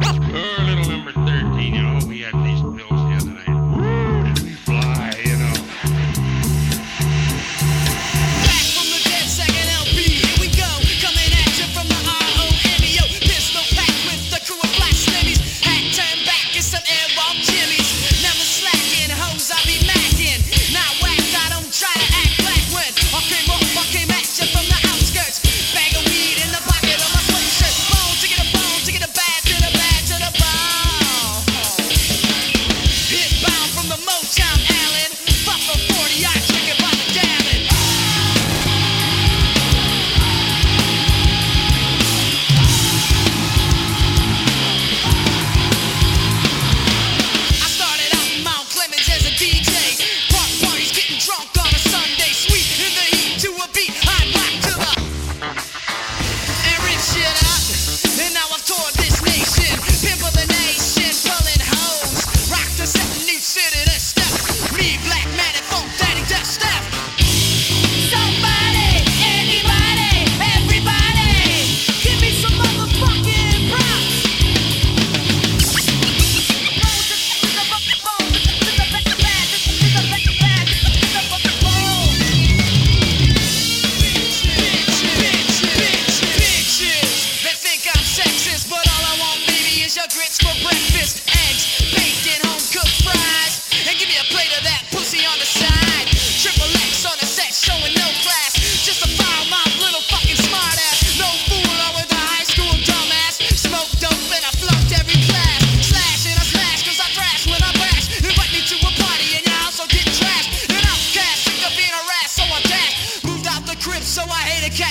Poor little number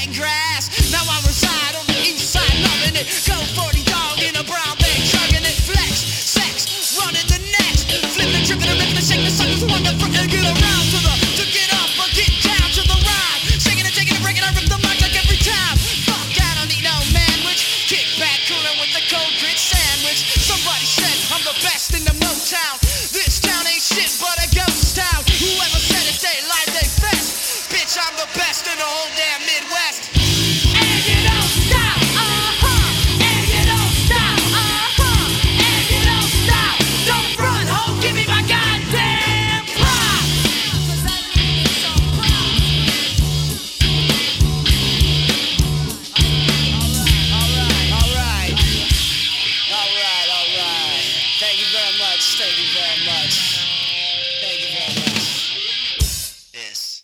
and grass. Now I reside on the east side, loving it. Go 40 dog in a brown bag, chugging it. Flex, sex, running the next. Flip the trigger, the rhythm, shake the suckers, wonder, front and get around.